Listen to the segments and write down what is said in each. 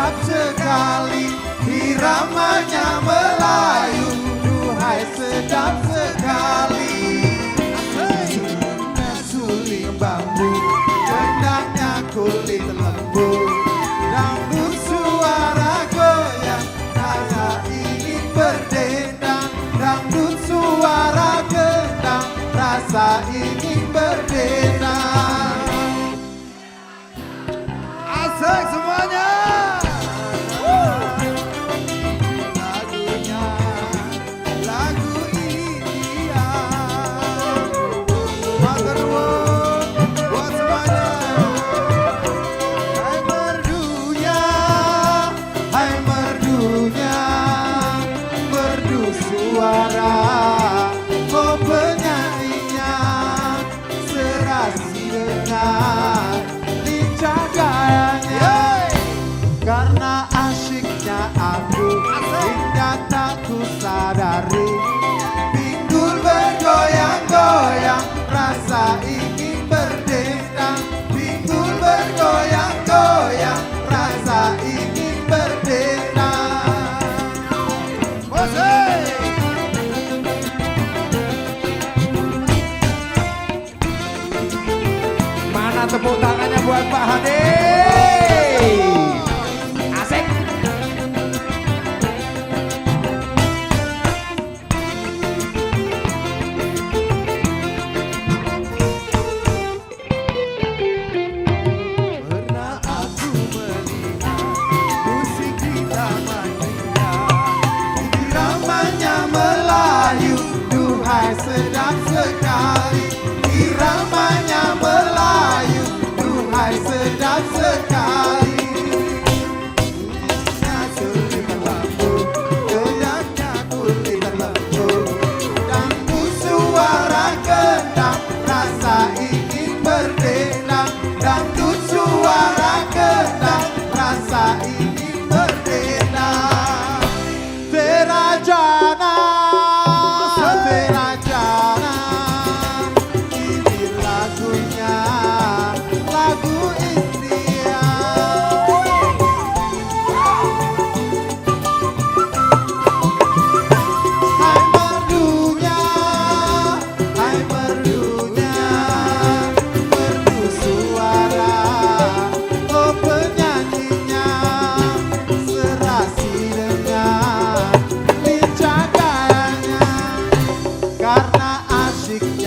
sedap sekali Iramanya Melayu Duhai sedap sekali. Sulingnya suling bambu Gendangnya kulit lembu. Dangdut suara goyang Rasa ingin berdendang. Dangdut suara gendang Rasa ingin berdendang. Asik suara Oh penyanyinya Serasi dengan Lincah gayanya Karena asyiknya aku Hingga tak ku natuputangan niya buhat pa, honey!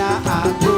I do.